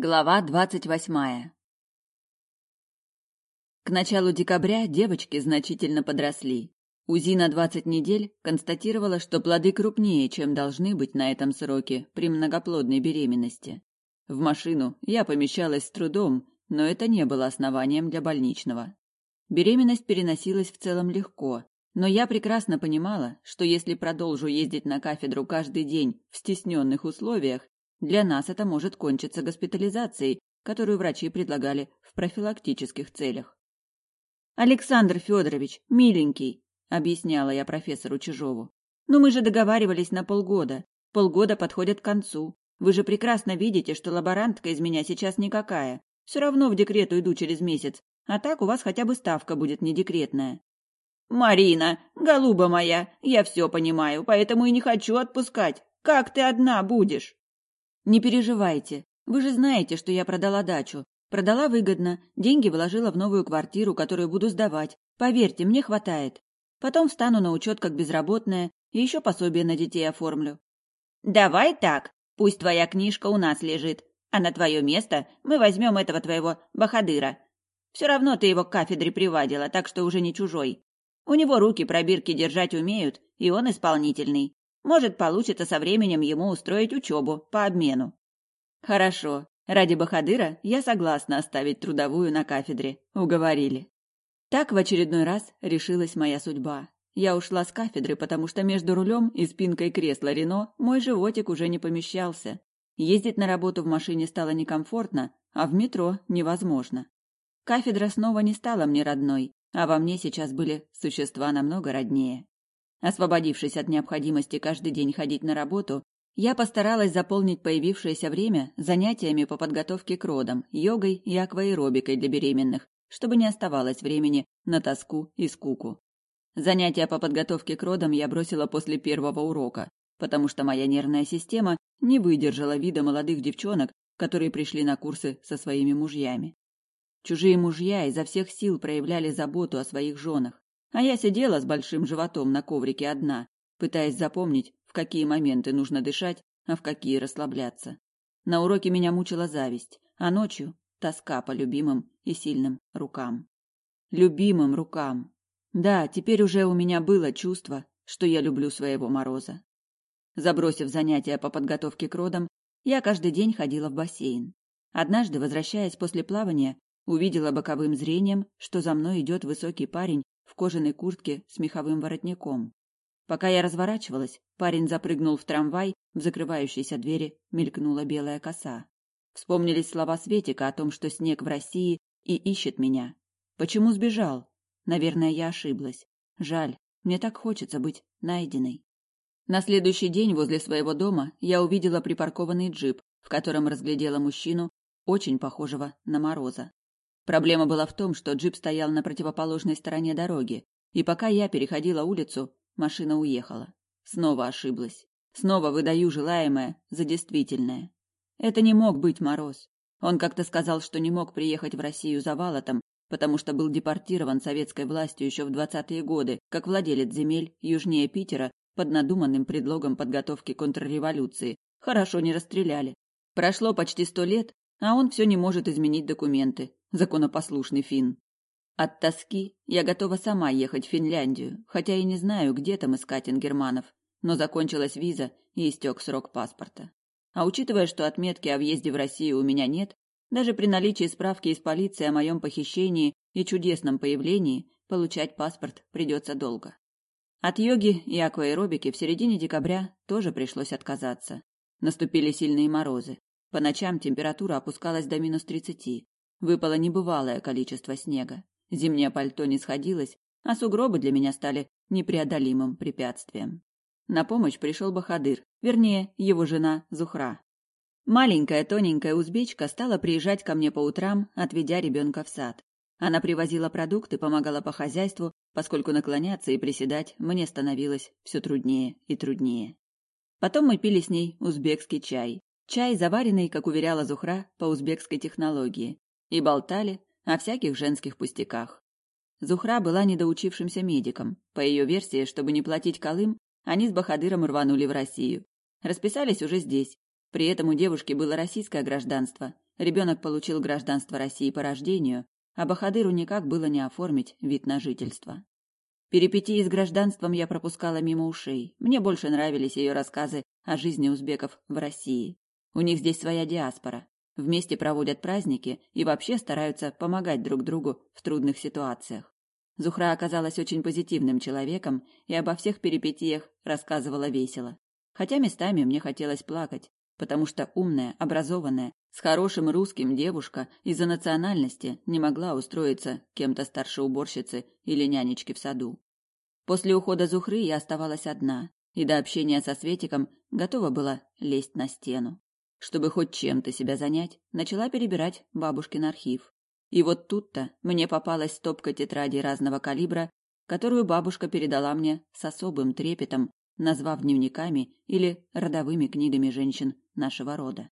Глава двадцать восьмая К началу декабря девочки значительно подросли. УЗИ на двадцать недель констатировала, что плоды крупнее, чем должны быть на этом сроке при многоплодной беременности. В машину я помещалась с трудом, но это не было основанием для больничного. Беременность переносилась в целом легко, но я прекрасно понимала, что если продолжу ездить на кафедру каждый день в стесненных условиях, для нас это может кончиться госпитализацией, которую врачи предлагали в профилактических целях. Александр Федорович, миленький, объясняла я профессору Чижову. Но мы же договаривались на полгода. Полгода подходят к концу. Вы же прекрасно видите, что лаборантка из меня сейчас никакая. Все равно в декрет уйду через месяц, а так у вас хотя бы ставка будет не декретная. Марина, голуба моя, я все понимаю, поэтому и не хочу отпускать. Как ты одна будешь? Не переживайте. Вы же знаете, что я продала дачу. Продала выгодно, деньги вложила в новую квартиру, которую буду сдавать. Поверьте, мне хватает. Потом встану на учет как безработная и еще пособие на детей оформлю. Давай так. Пусть твоя книжка у нас лежит, а на твое место мы возьмем этого твоего бахадыра. Все равно ты его к кафедре приводила, так что уже не чужой. У него руки пробирки держать умеют, и он исполнительный. Может, получится со временем ему устроить учебу по обмену. Хорошо. Ради Бахадыра я согласна оставить трудовую на кафедре. Уговорили. Так в очередной раз решилась моя судьба. Я ушла с кафедры, потому что между рулем и спинкой кресла Рено мой животик уже не помещался. Ездить на работу в машине стало некомфортно, а в метро невозможно. Кафедра снова не стала мне родной, а во мне сейчас были существа намного роднее. Освободившись от необходимости каждый день ходить на работу, я постаралась заполнить появившееся время занятиями по подготовке к родам, йогой и акваэробикой для беременных, чтобы не оставалось времени на тоску и скуку. Занятия по подготовке к родам я бросила после первого урока, потому что моя нервная система не выдержала вида молодых девчонок, которые пришли на курсы со своими мужьями. Чужие мужья изо всех сил проявляли заботу о своих женах, а я сидела с большим животом на коврике одна, пытаясь запомнить, в какие моменты нужно дышать, а в какие расслабляться. На уроке меня мучила зависть, а ночью тоска по любимым и сильным рукам. Любимым рукам. Да, теперь уже у меня было чувство, что я люблю своего Мороза. Забросив занятия по подготовке к родам, я каждый день ходила в бассейн. Однажды, возвращаясь после плавания, увидела боковым зрением, что за мной идет высокий парень в кожаной куртке с меховым воротником. Пока я разворачивалась, парень запрыгнул в трамвай, в закрывающейся двери мелькнула белая коса. Вспомнились слова Светика о том, что снег в России и ищет меня. Почему сбежал? Наверное, я ошиблась. Жаль, мне так хочется быть найденной. На следующий день возле своего дома я увидела припаркованный джип, в котором разглядела мужчину, очень похожего на Мороза. Проблема была в том, что джип стоял на противоположной стороне дороги, и пока я переходила улицу, машина уехала. Снова ошиблась. Снова выдаю желаемое за действительное. Это не мог быть Мороз. Он как-то сказал, что не мог приехать в Россию за Валотом, потому что был депортирован советской властью еще в двадцатые годы, как владелец земель южнее Питера под надуманным предлогом подготовки контрреволюции. Хорошо не расстреляли. Прошло почти сто лет, а он все не может изменить документы, законопослушный фин. От тоски я готова сама ехать в Финляндию, хотя и не знаю, где там искать ингерманов, но закончилась виза и истек срок паспорта. А учитывая, что отметки о въезде в Россию у меня нет, даже при наличии справки из полиции о моем похищении и чудесном появлении получать паспорт придется долго. От йоги и акваэробики в середине декабря тоже пришлось отказаться. Наступили сильные морозы. По ночам температура опускалась до минус тридцати. Выпало небывалое количество снега. Зимнее пальто не сходилось, а сугробы для меня стали непреодолимым препятствием. На помощь пришел Бахадыр, вернее, его жена Зухра. Маленькая тоненькая узбечка стала приезжать ко мне по утрам, отведя ребенка в сад. Она привозила продукты, помогала по хозяйству, поскольку наклоняться и приседать мне становилось все труднее и труднее. Потом мы пили с ней узбекский чай. Чай, заваренный, как уверяла Зухра, по узбекской технологии и болтали о всяких женских пустяках. Зухра была недоучившимся медиком. По ее версии, чтобы не платить колым, они с Бахадыром рванули в Россию. Расписались уже здесь. При этом у девушки было российское гражданство. Ребенок получил гражданство России по рождению, а Бахадыру никак было не оформить вид на жительство. Перипетии с гражданством я пропускала мимо ушей. Мне больше нравились ее рассказы о жизни узбеков в России. У них здесь своя диаспора. Вместе проводят праздники и вообще стараются помогать друг другу в трудных ситуациях. Зухра оказалась очень позитивным человеком и обо всех перипетиях рассказывала весело. Хотя местами мне хотелось плакать, потому что умная, образованная, с хорошим русским девушка из-за национальности не могла устроиться кем-то старше уборщицы или нянечки в саду. После ухода Зухры я оставалась одна, и до общения со Светиком готова была лезть на стену. Чтобы хоть чем-то себя занять, начала перебирать бабушкин архив. И вот тут-то мне попалась стопка тетрадей разного калибра, которую бабушка передала мне с особым трепетом, назвав дневниками или родовыми книгами женщин нашего рода.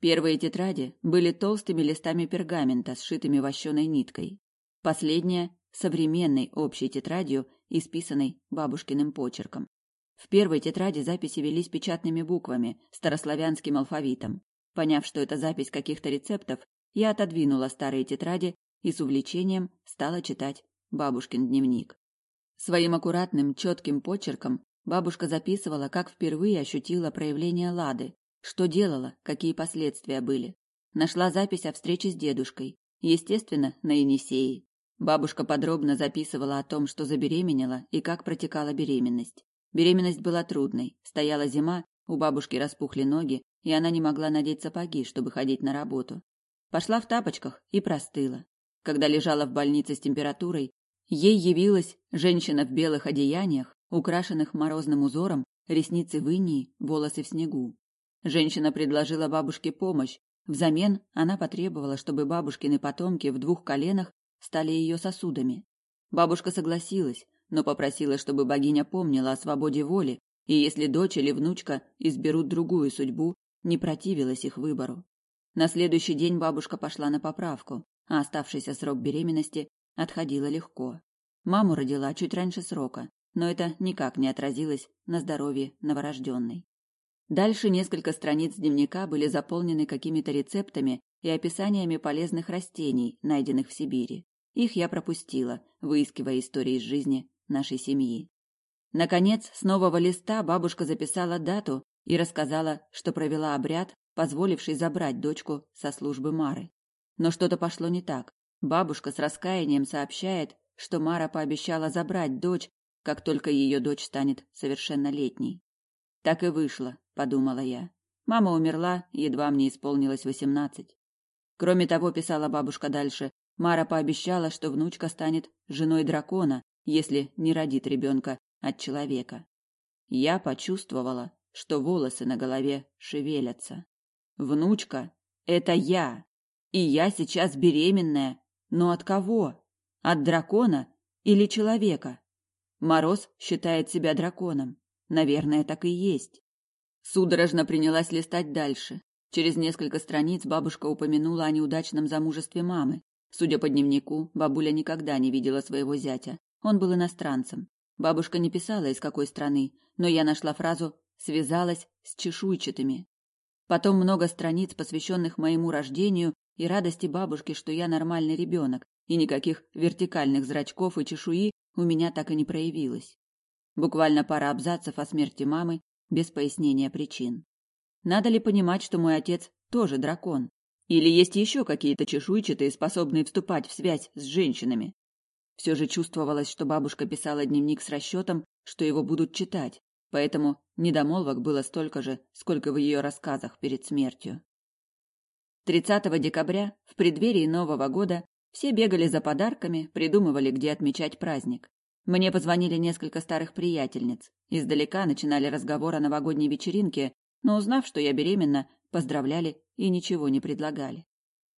Первые тетради были толстыми листами пергамента, сшитыми вощеной ниткой. Последняя — современной общей тетрадью, исписанной бабушкиным почерком. В первой тетради записи велись печатными буквами, старославянским алфавитом. Поняв, что это запись каких-то рецептов, я отодвинула старые тетради и с увлечением стала читать бабушкин дневник. Своим аккуратным, четким почерком бабушка записывала, как впервые ощутила проявление лады, что делала, какие последствия были. Нашла запись о встрече с дедушкой, естественно, на Енисеи. Бабушка подробно записывала о том, что забеременела и как протекала беременность. Беременность была трудной. Стояла зима, у бабушки распухли ноги, и она не могла надеть сапоги, чтобы ходить на работу. Пошла в тапочках и простыла. Когда лежала в больнице с температурой, ей явилась женщина в белых одеяниях, украшенных морозным узором, ресницы в инии, волосы в снегу. Женщина предложила бабушке помощь. Взамен она потребовала, чтобы бабушкины потомки в двух коленах стали ее сосудами. Бабушка согласилась, но попросила, чтобы богиня помнила о свободе воли, и если дочь или внучка изберут другую судьбу, не противилась их выбору. На следующий день бабушка пошла на поправку, а оставшийся срок беременности отходила легко. Маму родила чуть раньше срока, но это никак не отразилось на здоровье новорожденной. Дальше несколько страниц дневника были заполнены какими-то рецептами и описаниями полезных растений, найденных в Сибири. Их я пропустила, выискивая истории из жизни нашей семьи. Наконец, с нового листа бабушка записала дату и рассказала, что провела обряд, позволивший забрать дочку со службы Мары. Но что-то пошло не так. Бабушка с раскаянием сообщает, что Мара пообещала забрать дочь, как только ее дочь станет совершеннолетней. Так и вышло подумала я. Мама умерла, едва мне исполнилось восемнадцать. Кроме того, писала бабушка дальше, Мара пообещала, что внучка станет женой дракона, если не родит ребенка от человека. Я почувствовала, что волосы на голове шевелятся. Внучка — это я. И я сейчас беременная. Но от кого? От дракона или человека? Мороз считает себя драконом. Наверное, так и есть. Судорожно принялась листать дальше. Через несколько страниц бабушка упомянула о неудачном замужестве мамы. Судя по дневнику, бабуля никогда не видела своего зятя. Он был иностранцем. Бабушка не писала, из какой страны, но я нашла фразу «связалась с чешуйчатыми». Потом много страниц, посвященных моему рождению и радости бабушки, что я нормальный ребенок, и никаких вертикальных зрачков и чешуи у меня так и не проявилось. Буквально пара абзацев о смерти мамы без пояснения причин. Надо ли понимать, что мой отец тоже дракон? Или есть еще какие-то чешуйчатые, способные вступать в связь с женщинами? Все же чувствовалось, что бабушка писала дневник с расчетом, что его будут читать, поэтому недомолвок было столько же, сколько в ее рассказах перед смертью. 30 декабря, в преддверии Нового года, все бегали за подарками, придумывали, где отмечать праздник. Мне позвонили несколько старых приятельниц. Издалека начинали разговор о новогодней вечеринке, но узнав, что я беременна, поздравляли и ничего не предлагали.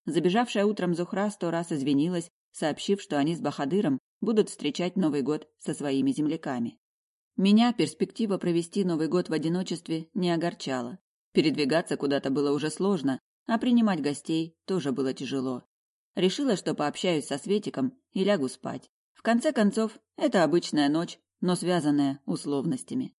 Забежавшая утром Зухра сто раз извинилась, сообщив, что они с Бахадыром будут встречать Новый год со своими земляками. Меня перспектива провести Новый год в одиночестве не огорчала. Передвигаться куда-то было уже сложно, а принимать гостей тоже было тяжело. Решила, что пообщаюсь со Светиком и лягу спать. В конце концов, это обычная ночь, но связанная условностями.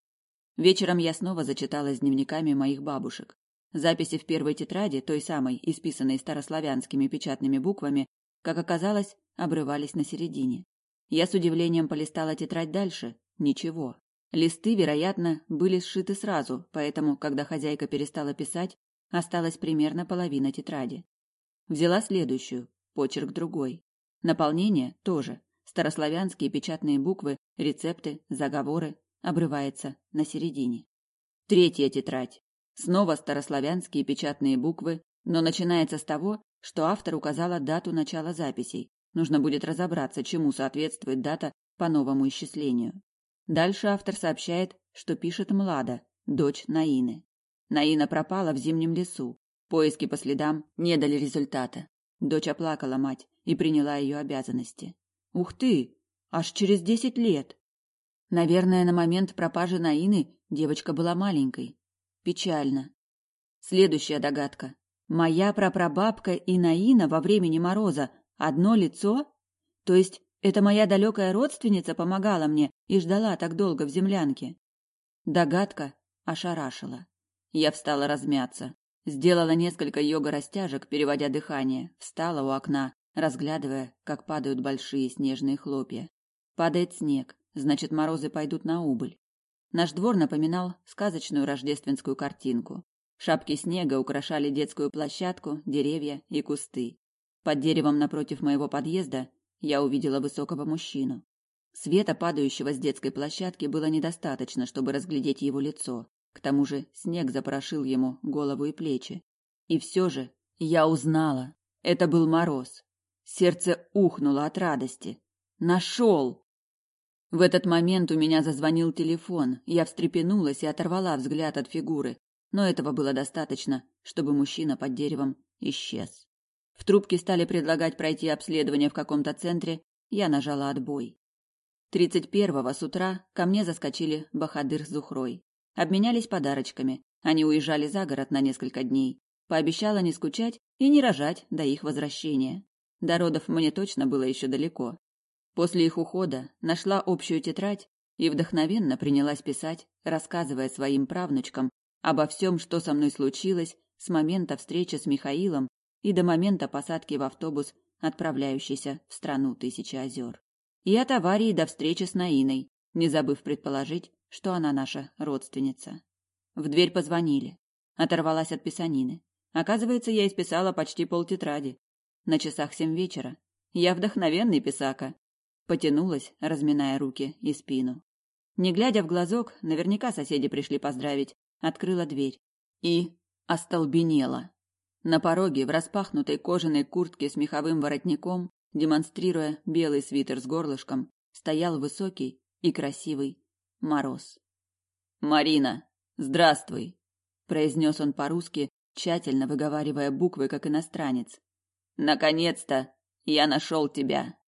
Вечером я снова зачиталась дневниками моих бабушек. Записи в первой тетради, той самой, исписанной старославянскими печатными буквами, как оказалось, обрывались на середине. Я с удивлением полистала тетрадь дальше. Ничего. Листы, вероятно, были сшиты сразу, поэтому, когда хозяйка перестала писать, осталась примерно половина тетради. Взяла следующую, почерк другой. Наполнение тоже. Старославянские печатные буквы, рецепты, заговоры обрывается на середине. Третья тетрадь. Снова старославянские печатные буквы, но начинается с того, что автор указала дату начала записей. Нужно будет разобраться, чему соответствует дата по новому исчислению. Дальше автор сообщает, что пишет Млада, дочь Наины. Наина пропала в зимнем лесу. Поиски по следам не дали результата. Дочь оплакала мать и приняла ее обязанности. Ух ты! Аж через десять лет! Наверное, на момент пропажи Наины девочка была маленькой. Печально. Следующая догадка. Моя прапрабабка Наина во времени мороза одно лицо? То есть это моя далекая родственница помогала мне и ждала так долго в землянке? Догадка ошарашила. Я встала размяться. Сделала несколько йога-растяжек, переводя дыхание. Встала у окна, разглядывая, как падают большие снежные хлопья. Падает снег, значит, морозы пойдут на убыль. Наш двор напоминал сказочную рождественскую картинку. Шапки снега украшали детскую площадку, деревья и кусты. Под деревом напротив моего подъезда я увидела высокого мужчину. Света, падающего с детской площадки, было недостаточно, чтобы разглядеть его лицо. К тому же снег запорошил ему голову и плечи. И все же я узнала. Это был мороз. Сердце ухнуло от радости. Нашел! В этот момент у меня зазвонил телефон. Я встрепенулась и оторвала взгляд от фигуры. Но этого было достаточно, чтобы мужчина под деревом исчез. В трубке стали предлагать пройти обследование в каком-то центре. Я нажала отбой. Тридцать первого с утра ко мне заскочили Бахадыр с Зухрой. Обменялись подарочками. Они уезжали за город на несколько дней. Пообещала не скучать и не рожать до их возвращения. До родов мне точно было еще далеко. После их ухода нашла общую тетрадь и вдохновенно принялась писать, рассказывая своим правнучкам обо всем, что со мной случилось с момента встречи с Михаилом и до момента посадки в автобус, отправляющийся в страну тысячи озер. И от аварии до встречи с Наиной, не забыв предположить, что она наша родственница. В дверь позвонили. Оторвалась от писанины. Оказывается, я исписала почти полтетради. На часах семь вечера. Я вдохновенный писака. Потянулась, разминая руки и спину. Не глядя в глазок, наверняка соседи пришли поздравить, открыла дверь. И остолбенела. На пороге в распахнутой кожаной куртке с меховым воротником, демонстрируя белый свитер с горлышком, стоял высокий и красивый Мороз. «Марина, здравствуй!» – произнес он по-русски, тщательно выговаривая буквы, как иностранец. «Наконец-то я нашел тебя!»